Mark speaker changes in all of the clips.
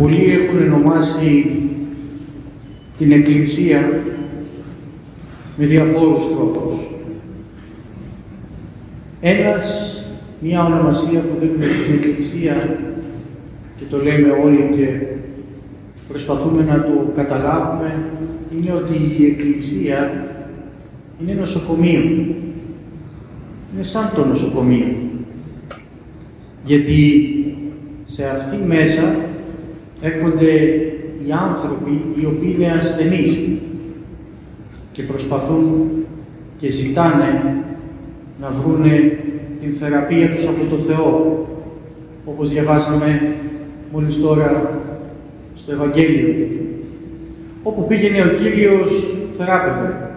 Speaker 1: Πολλοί έχουν ονομάσει την Εκκλησία με διαφόρους τρόπους. Ένας, μια ονομασία που δίνουμε στην Εκκλησία και το λέμε όλοι και προσπαθούμε να το καταλάβουμε, είναι ότι η Εκκλησία είναι νοσοκομείο. Είναι σαν το νοσοκομείο. Γιατί σε αυτή μέσα έρχονται οι άνθρωποι οι οποίοι είναι ασθενείς και προσπαθούν και ζητάνε να βρούνε την θεραπεία τους από το Θεό, όπως διαβάσαμε μόλις τώρα στο Ευαγγέλιο, όπου πήγαινε ο Κύριος θεράπευε.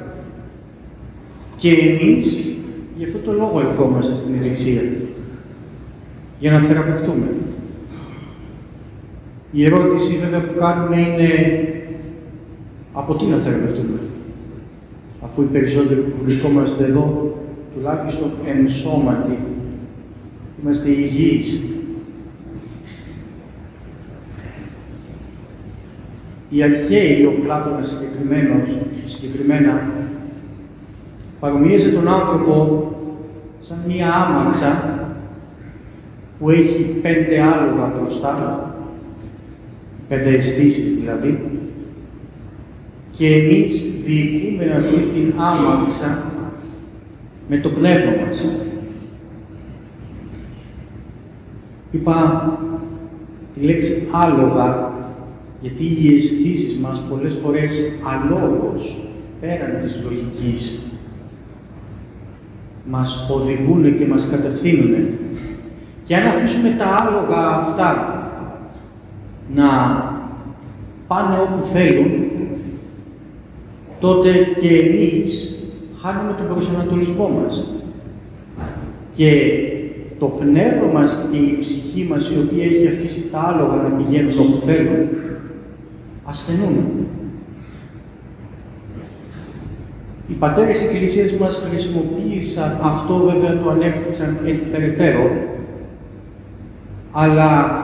Speaker 1: Και εμείς γι' αυτό το λόγο ερχόμαστε στην Εκκλησία, για να θεραπευτούμε. Η ερώτηση βέβαια που κάνουμε είναι από τι να θεραπευτούμε. Αφού οι περισσότεροι που βρισκόμαστε εδώ, τουλάχιστον εν σώματι, είμαστε υγιείς. Οι αρχαίοι, ο Πλάτωνας συγκεκριμένα, παρομοίασε τον άνθρωπο σαν μία άμαξα που έχει πέντε άλογα μπροστά πέντε αισθήσει δηλαδή, και εμείς διοικούμε αυτή την άμαξα με το πνεύμα μας. Είπα τη λέξη άλογα, γιατί οι αισθήσεις μας πολλές φορές αλόγως, πέραν της λογικής, μας οδηγούν και μας κατευθύνουν. Και αν αφήσουμε τα άλογα αυτά να πάνε όπου θέλουν, τότε και εμείς χάνουμε τον προσανατολισμό μας. Και το πνεύμα μας και η ψυχή μας, η οποία έχει αφήσει τα άλογα να πηγαίνουν όπου θέλουν, ασθενούν. Οι πατέρες της Εκκλησίας μας χρησιμοποίησαν αυτό, βέβαια το ανέπτυξαν έτσι περαιτέρω, αλλά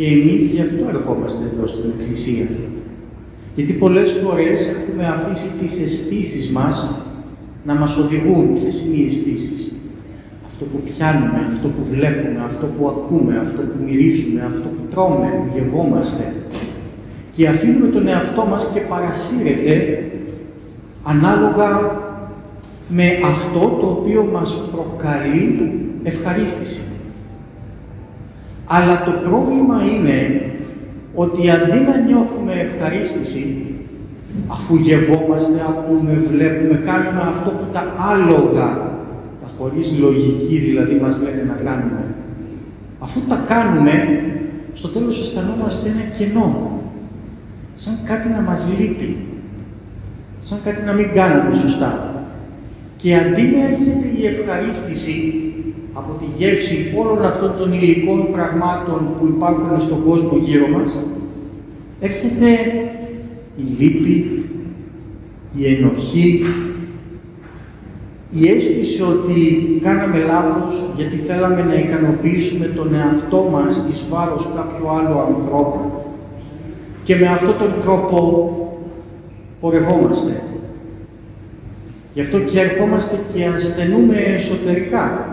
Speaker 1: και εμείς γι' αυτό ερχόμαστε εδώ στην Εκκλησία. Γιατί πολλές φορές έχουμε αφήσει τις αισθήσεις μας να μας οδηγούν. Ποιες είναι οι αισθήσεις. Αυτό που πιάνουμε, αυτό που βλέπουμε, αυτό που ακούμε, αυτό που μυρίζουμε, αυτό που τρώμε, που γευόμαστε. Και αφήνουμε τον εαυτό μας και παρασύρεται ανάλογα με αυτό το οποίο μας προκαλεί ευχαρίστηση. Αλλά το πρόβλημα είναι ότι αντί να νιώθουμε ευχαρίστηση, αφού γευόμαστε, ακούμε, βλέπουμε, κάνουμε αυτό που τα άλογα, τα χωρίς λογική δηλαδή μας λένε να κάνουμε. Αφού τα κάνουμε, στο τέλος αισθανόμαστε ένα κενό, σαν κάτι να μας λείπει, σαν κάτι να μην κάνουμε σωστά. Και αντί να έρχεται η ευχαρίστηση από τη γεύση όλων αυτών των υλικών πραγμάτων που υπάρχουν στον κόσμο γύρω μας, έρχεται η λύπη, η ενοχή, η αίσθηση ότι κάναμε λάθος γιατί θέλαμε να ικανοποιήσουμε τον εαυτό μας εις βάρος κάποιου άλλου ανθρώπου και με αυτόν τον τρόπο πορευόμαστε. Γι' αυτό και ερχόμαστε και ασθενούμε εσωτερικά.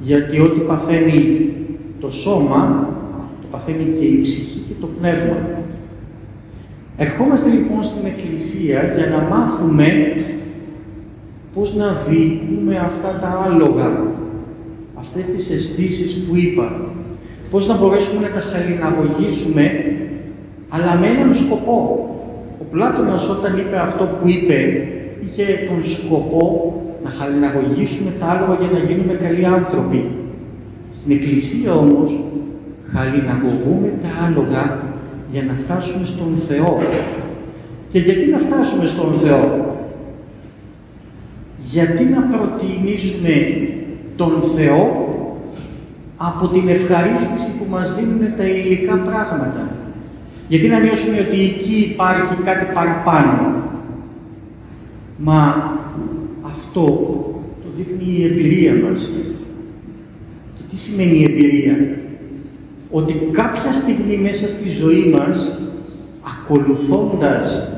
Speaker 1: Γιατί ό,τι παθαίνει το σώμα, το παθαίνει και η ψυχή και το πνεύμα. Ερχόμαστε λοιπόν στην Εκκλησία για να μάθουμε πώς να διοικούμε αυτά τα άλογα, αυτές τις αισθήσεις που είπα, πώς να μπορέσουμε να τα χαλιναγωγήσουμε, αλλά με έναν σκοπό. Ο Πλάτωνας όταν είπε αυτό που είπε, είχε τον σκοπό να χαλιναγωγήσουμε τα άλογα για να γίνουμε καλοί άνθρωποι. Στην Εκκλησία όμως χαλιναγωγούμε τα άλογα για να φτάσουμε στον Θεό. Και γιατί να φτάσουμε στον Θεό; Γιατί να προτιμήσουμε τον Θεό από την ευχαρίστηση που μας δίνουν τα υλικά πράγματα; Γιατί να νιώσουμε ότι εκεί υπάρχει κάτι παραπάνω; Μα αυτό το δείχνει η εμπειρία μας. Και τι σημαίνει η εμπειρία; ότι κάποια στιγμή μέσα στη ζωή μας, ακολουθώντας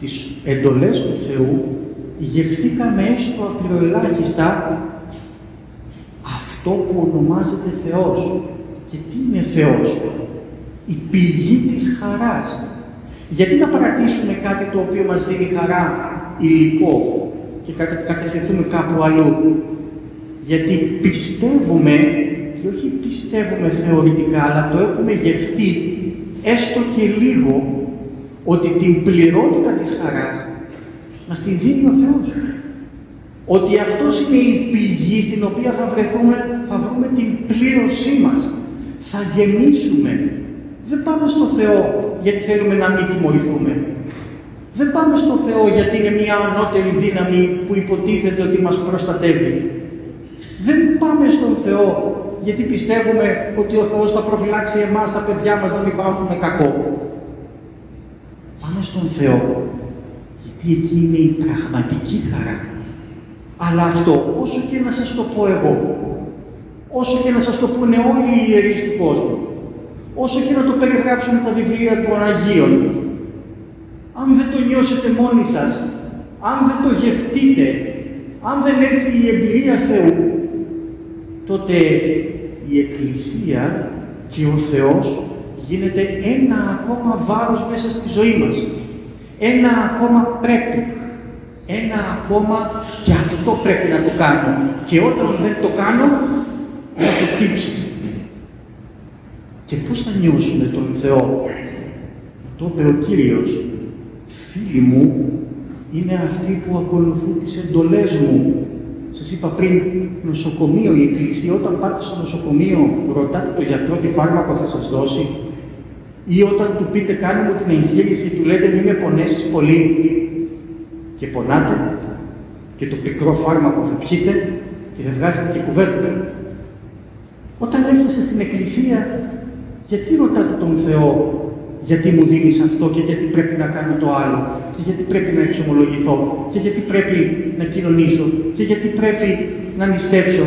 Speaker 1: τις εντολές του Θεού, γευθήκαμε έστω απειροελάχιστα αυτό που ονομάζεται Θεός. Και τι είναι Θεός; Η πηγή της χαράς. Γιατί να παρατήσουμε κάτι το οποίο μας δίνει χαρά υλικό; Και κατευθυνθούμε κάπου αλλού. Γιατί πιστεύουμε, και όχι πιστεύουμε θεωρητικά, αλλά το έχουμε γευτεί έστω και λίγο, ότι την πληρότητα της χαράς μας την δίνει ο Θεός. Ότι αυτός είναι η πηγή στην οποία θα βρεθούμε, θα βρούμε την πλήρωσή μας. Θα γεμίσουμε. Δεν πάμε στο Θεό γιατί θέλουμε να μην τιμωρηθούμε. Δεν πάμε στο Θεό γιατί είναι μια ανώτερη δύναμη που υποτίθεται ότι μας προστατεύει. Δεν πάμε στον Θεό γιατί πιστεύουμε ότι ο Θεός θα προφυλάξει εμάς, τα παιδιά μας, να μην πάθουμε κακό. Πάμε στον Θεό γιατί εκεί είναι η πραγματική χαρά. Αλλά αυτό, όσο και να σας το πω εγώ, όσο και να σας το πούνε όλοι οι ιερείς του κόσμου, όσο και να το περιγράψουν τα βιβλία των Αγίων, αν δεν το νιώσετε μόνοι σας, αν δεν το γευτείτε, αν δεν έρθει η εμπειρία Θεού, τότε η Εκκλησία και ο Θεός γίνεται ένα ακόμα βάρος μέσα στη ζωή μας. Ένα ακόμα πρέπει. Ένα ακόμα και αυτό πρέπει να το κάνω. Και όταν δεν το κάνω, θα το τύψεις. Και πώς θα νιώσουμε τον Θεό. Το είπε ο Κύριος, φίλοι μου είναι αυτοί που ακολουθούν τις εντολές μου. Σας είπα πριν, νοσοκομείο, η Εκκλησία, όταν πάτε στο νοσοκομείο, ρωτάτε τον γιατρό τι φάρμακο θα σας δώσει. Ή όταν του πείτε κάνε μου την εγχείρηση, του λέτε μην με πονέσεις πολύ και πονάτε και το πικρό φάρμακο θα πιείτε και δεν βγάζετε και κουβέντα. Όταν έρχεσαι στην Εκκλησία, γιατί ρωτάτε τον Θεό; Γιατί μου δίνεις αυτό και γιατί πρέπει να κάνω το άλλο και γιατί πρέπει να εξομολογηθώ και γιατί πρέπει να κοινωνήσω και γιατί πρέπει να νηστέψω.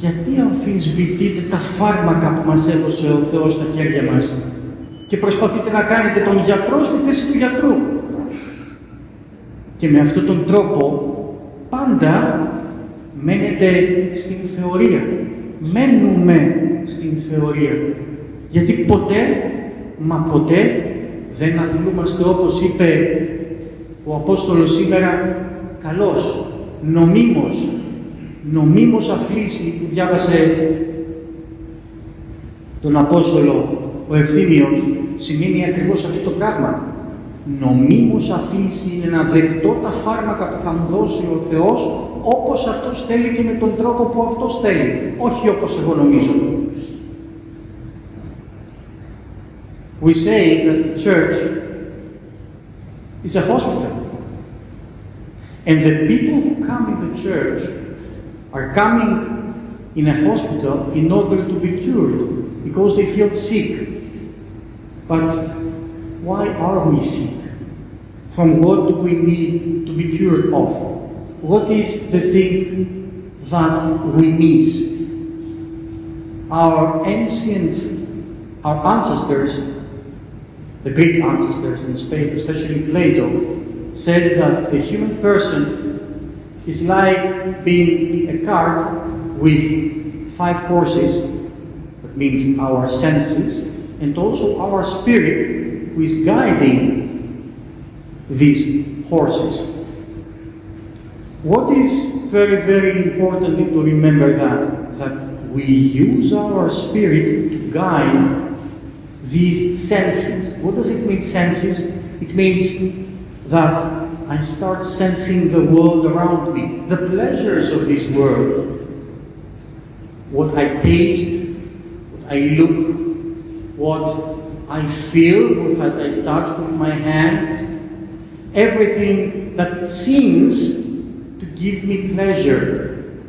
Speaker 1: Γιατί αμφισβητείτε τα φάρμακα που μας έδωσε ο Θεός στα χέρια μας και προσπαθείτε να κάνετε τον γιατρό στη θέση του γιατρού. Και με αυτόν τον τρόπο πάντα μένετε στην θεωρία. Μένουμε στην θεωρία. Γιατί ποτέ μα ποτέ δεν αθλούμαστε όπως είπε ο Απόστολος σήμερα καλός, νομίμος, νομίμος αφλήσει που διάβασε τον Απόστολο ο Ευθύμιος σημαίνει ακριβώς αυτό το πράγμα. Νομίμως αφλήσει είναι να δεχτώ τα φάρμακα που θα μου δώσει ο Θεός όπως Αυτός θέλει και με τον τρόπο που Αυτός θέλει, όχι όπως εγώ νομίζω. We say that the church is a hospital. And the people who come in the church are coming in a hospital in order to be cured because they feel sick. But why are we sick? From what do we need to be cured of? What is the thing that we miss? Our ancient, our ancestors the Greek ancestors in Spain, especially Plato, said that the human person is like being a cart with five horses, that means our senses, and also our spirit who is guiding these horses. What is very, very important to remember that, that we use our spirit to guide these senses. What does it mean, senses? It means that I start sensing the world around me, the pleasures of this world. What I taste, what I look, what I feel, what I touch with my hands, everything that seems to give me pleasure.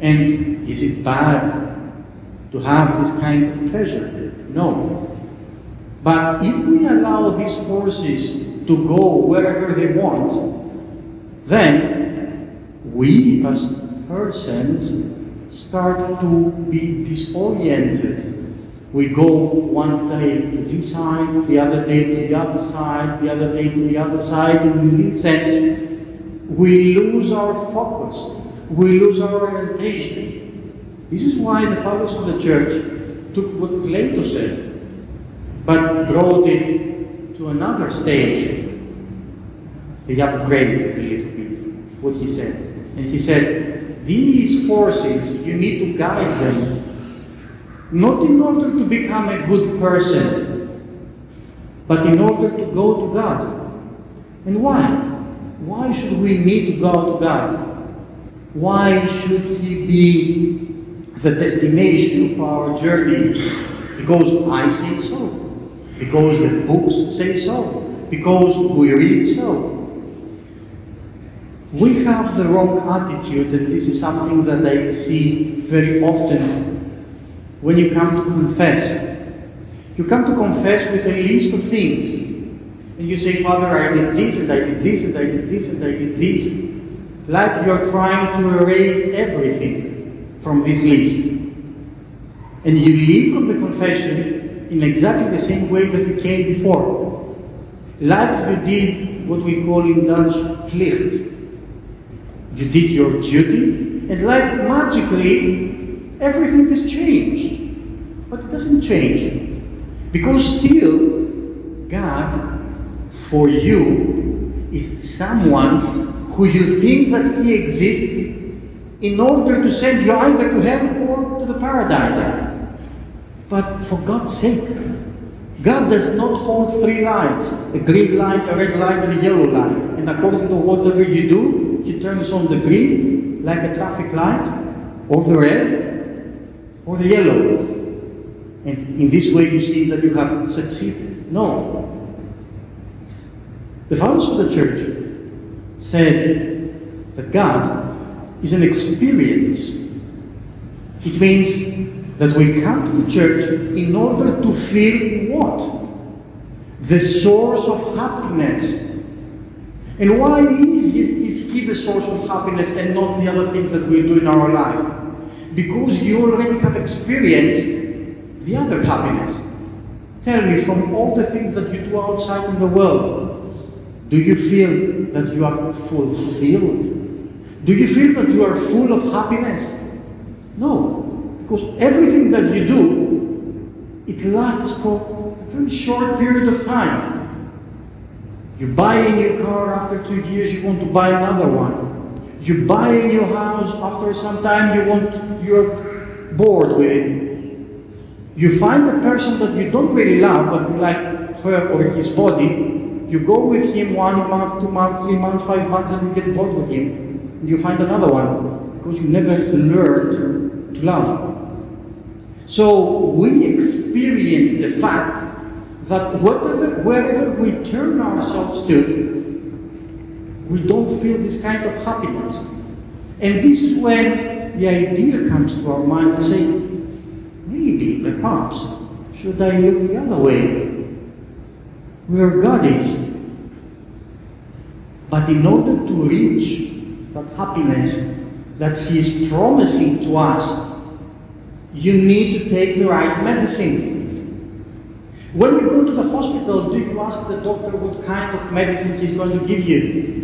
Speaker 1: And is it bad to have this kind of pleasure? No. But if we allow these forces to go wherever they want, then we as persons start to be disoriented. We go one day to this side, the other day to the other side, the other day to the other side, and in this sense, we lose our focus, we lose our orientation. This is why the fathers of the church took what Plato said, but brought it to another stage. He upgraded a little bit, what he said. And he said, these forces, you need to guide them, not in order to become a good person, but in order to go to God. And why? Why should we need to go to God? Why should He be the destination of our journey? Because I say so. Because the books say so. Because we read so. We have the wrong attitude, and this is something that I see very often when you come to confess. You come to confess with a list of things. And you say, Father, I did this, and I did this, and I did this, and I did this. Like you're trying to erase everything from this list. And you leave from the confession in exactly the same way that you came before. Like you did what we call in Dutch plicht. You did your duty, and like magically, everything has changed. But it doesn't change. Because still, God for you is someone who you think that he exists in order to send you either to heaven or to the paradise. But for God's sake, God does not hold three lights a green light, a red light, and a yellow light. And according to whatever you do, He turns on the green, like a traffic light, or the red, or the yellow. And in this way, you see that you have succeeded. No, the fathers of the church said that God is an experience. It means that we come to church in order to feel what? The source of happiness. And why is he, is he the source of happiness and not the other things that we do in our life? Because you already have experienced the other happiness. Tell me, from all the things that you do outside in the world, do you feel that you are fulfilled? Do you feel that you are full of happiness? No, because everything that you do, it lasts for a very short period of time. You buy a new car, after two years you want to buy another one. You buy a new house, after some time you want, you're bored with it. You find a person that you don't really love, but you like her or his body, you go with him one month, two months, three months, five months, and you get bored with him. And you find another one because you never learned to love. So we experience the fact that whatever, wherever we turn ourselves to, we don't feel this kind of happiness. And this is when the idea comes to our mind and say, maybe, perhaps, should I look the other way? where God is. But in order to reach that happiness that He is promising to us, you need to take the right medicine. When you go to the hospital, do you ask the doctor what kind of medicine he's going to give you?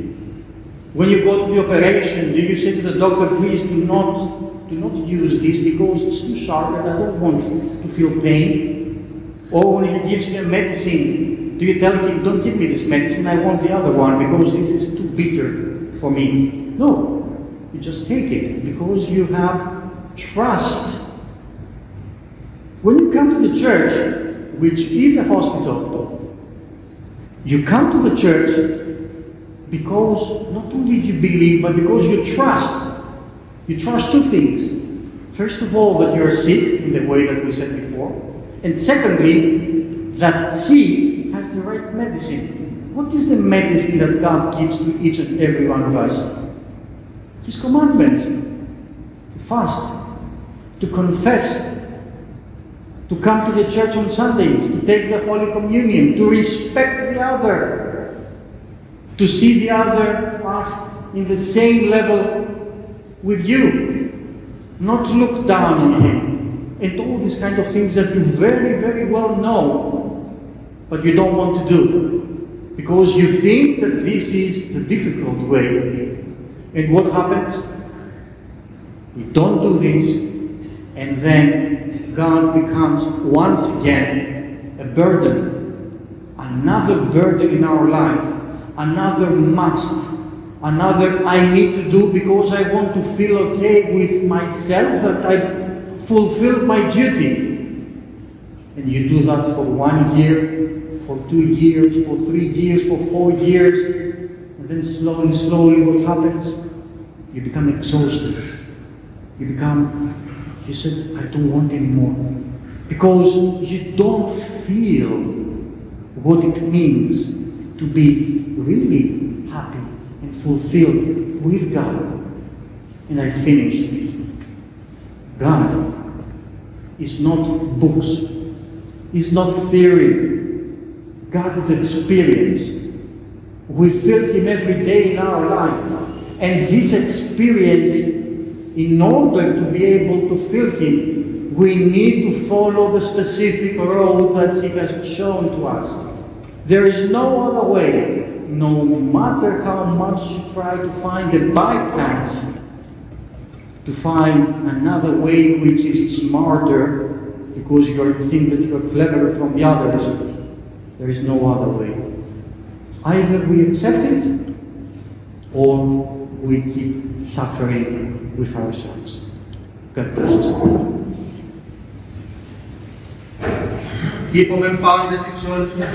Speaker 1: When you go to the operation, do you say to the doctor, please do not, do not use this because it's too sharp and I don't want to feel pain? Or when he gives you a medicine, do you tell him, don't give me this medicine, I want the other one because this is too bitter for me? No. You just take it because you have trust. When you come to the church, which is a hospital, you come to the church because not only you believe, but because you trust. You trust two things. First of all, that you are sick in the way that we said before. And secondly, that He has the right medicine. What is the medicine that God gives to each and every one of us? His commandment to fast, to confess, to come to the church on Sundays, to take the Holy Communion, to respect the other, to see the other as in the same level with you. not look down on him, and all these kind of things that you very, very well know, but you don't want to do. Because you think that this is the difficult way. And what happens? We don't do this, and then God becomes once again a burden, another burden in our life, another must, another I need to do because I want to feel okay with myself that I fulfilled my duty. And you do that for one year, for two years, for three years, for four years, and then slowly, slowly, what happens? You become exhausted. You become, you said, I don't want anymore. Because you don't feel what it means to be really happy and fulfilled with God. And I finished. God is not books, is not theory. God is experience. We feel Him every day in our life. And this experience, in order to be able to feel Him, we need to follow the specific road that He has shown to us. There is no other way no matter how much you try to find a bypass, to find another way which is smarter because you think that you are cleverer from the others, there is no other way. Either we accept it or we keep suffering with ourselves. God bless us all.
Speaker 2: Keep bound, the sexual